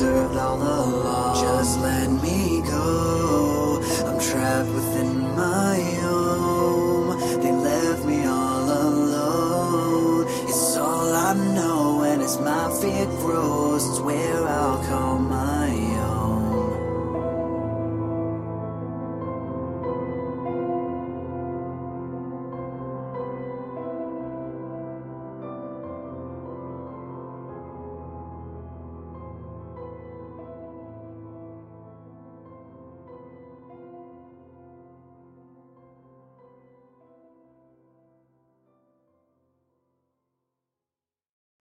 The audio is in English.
deserved all along. Just let me go. I'm trapped within